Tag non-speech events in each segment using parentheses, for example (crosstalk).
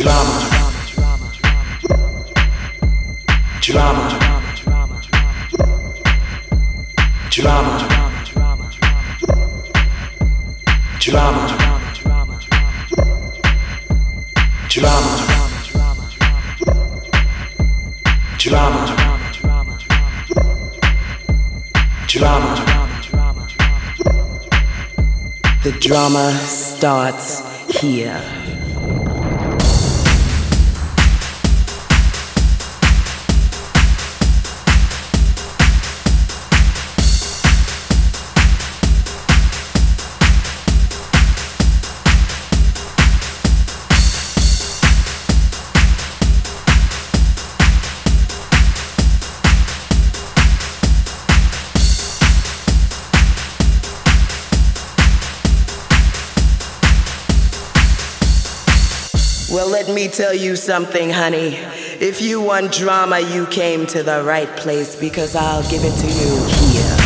drama. Drama. Drama. Drama. Drama. Drama. Drama. Drama drama the drama starts here. Well, let me tell you something, honey. If you want drama, you came to the right place because I'll give it to you here.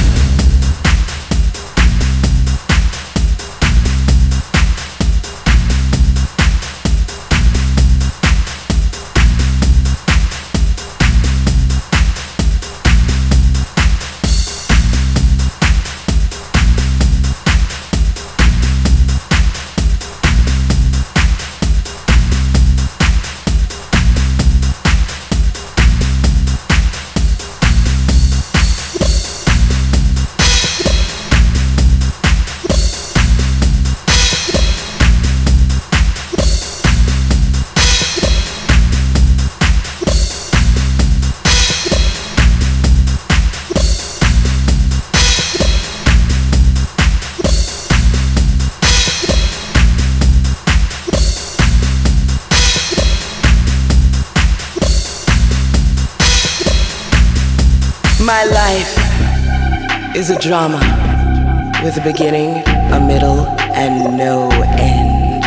My life is a drama with a beginning, a middle, and no end.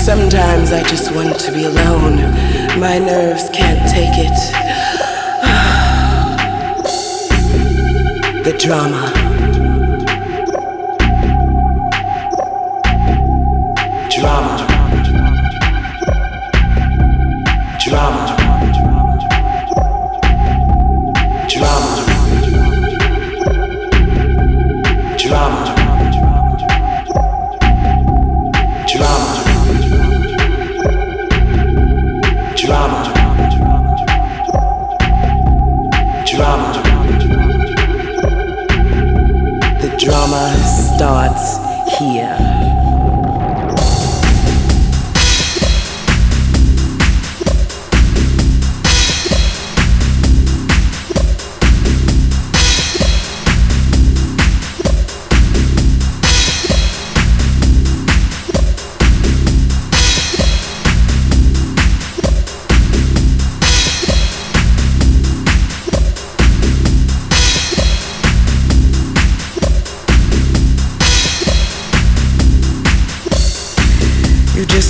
Sometimes I just want to be alone. My nerves can't take it. (sighs) the drama. Drama.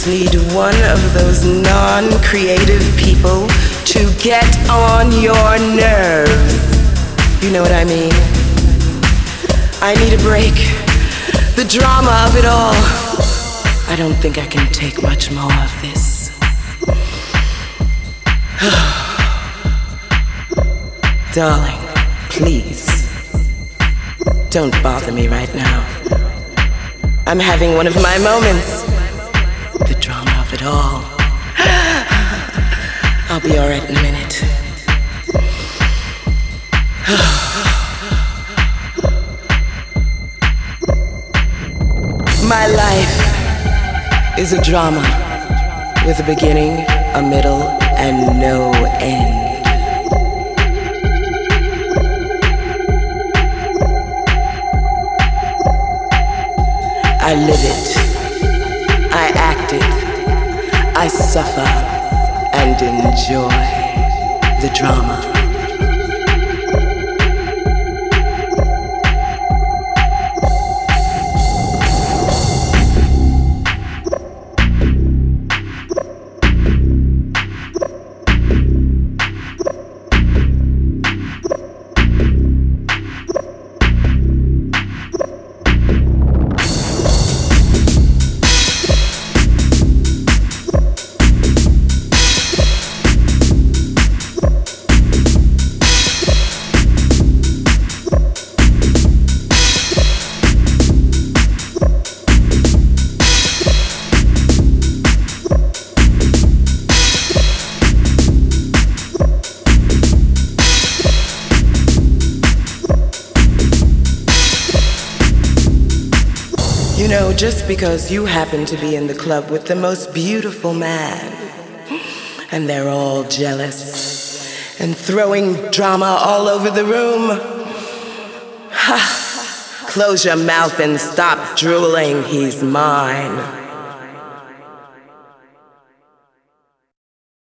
Need one of those non creative people to get on your nerves. You know what I mean? I need a break. The drama of it all. I don't think I can take much more of this. (sighs) Darling, please. Don't bother me right now. I'm having one of my moments all. I'll be alright in a minute. My life is a drama with a beginning, a middle, and no end. I live it. I act it. I suffer and enjoy the drama. Know, just because you happen to be in the club with the most beautiful man, and they're all jealous and throwing drama all over the room. Ha! (laughs) Close your mouth and stop drooling, he's mine.